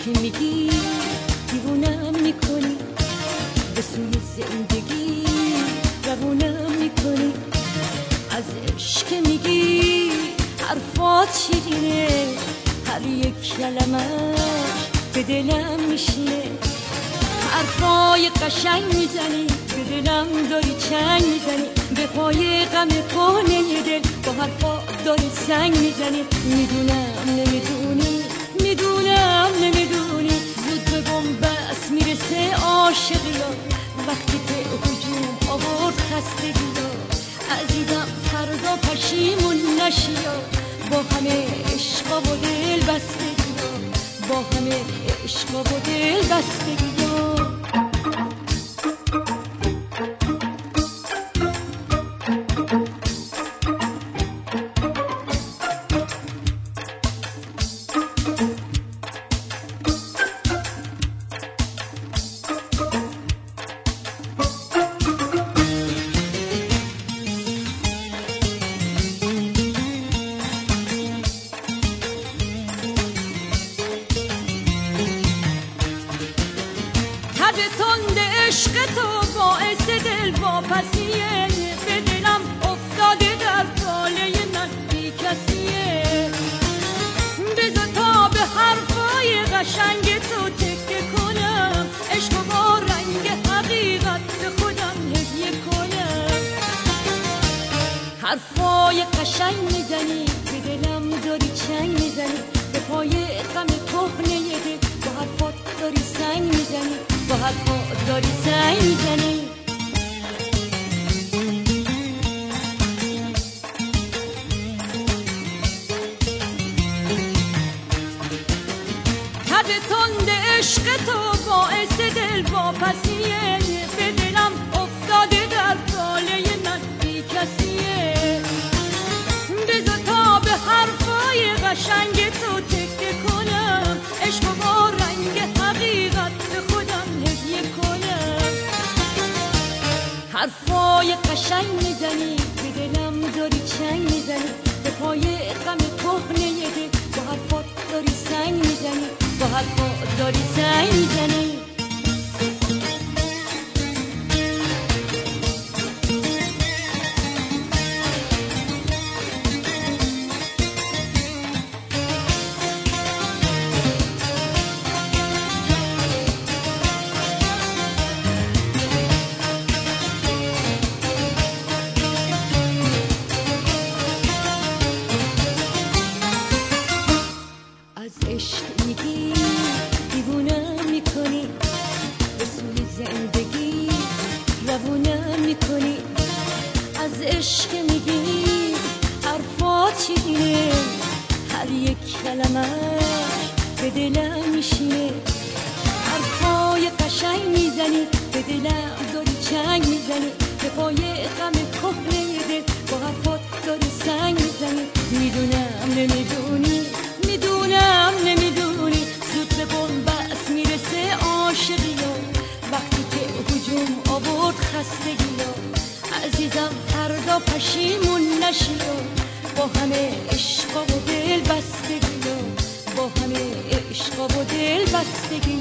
عشق میگی دیوونم می‌کنی به سوی زندگی روونم می‌کنی. از عشق میگی حرفات شیرینه هر یک کلمش به دلم میشینه. حرفای قشنگ می‌زنی به دلم داری چنگ می‌زنی. به پای غم کهنه دل با حرفا داری سنگ می‌زنی. می‌دونم نمی‌دونی نشی با همه عشق و دل بستگی با همه عشق و دل بستگی عشق تو باعث دل واپسیه به دلم افتاده در ساله من بی کسیه. تا به حرفای قشنگ تو تکه کنم عشق با رنگ حقیقت به خودم هدیه کنم. حرفای قشنگ می‌زنی به دلم داری چنگ می‌زنی. با حرفات داری سنگ می‌زنی حرفای قشنگ می‌زنی به دلم داری چنگ می‌زنی به پای غم کهنه دل با حرفات داری سنگ می‌زنی با حرفات داری سنگ می‌زنی. از عشق میگی؟ دیوونم می‌کنی؟ به زندگی روونم می‌کنی؟ از عشق میگی؟ حرفات چیه هر یک کلمش به دلم میشینه. حرفای قشنگ می‌زنی به دلم داری چنگ می‌زنی. به پای غم کهنه دل با آورد خستگی عزیزم فردا پشیمون نشی با همه عشق و دل بستگی با همه عشق و دل بستگی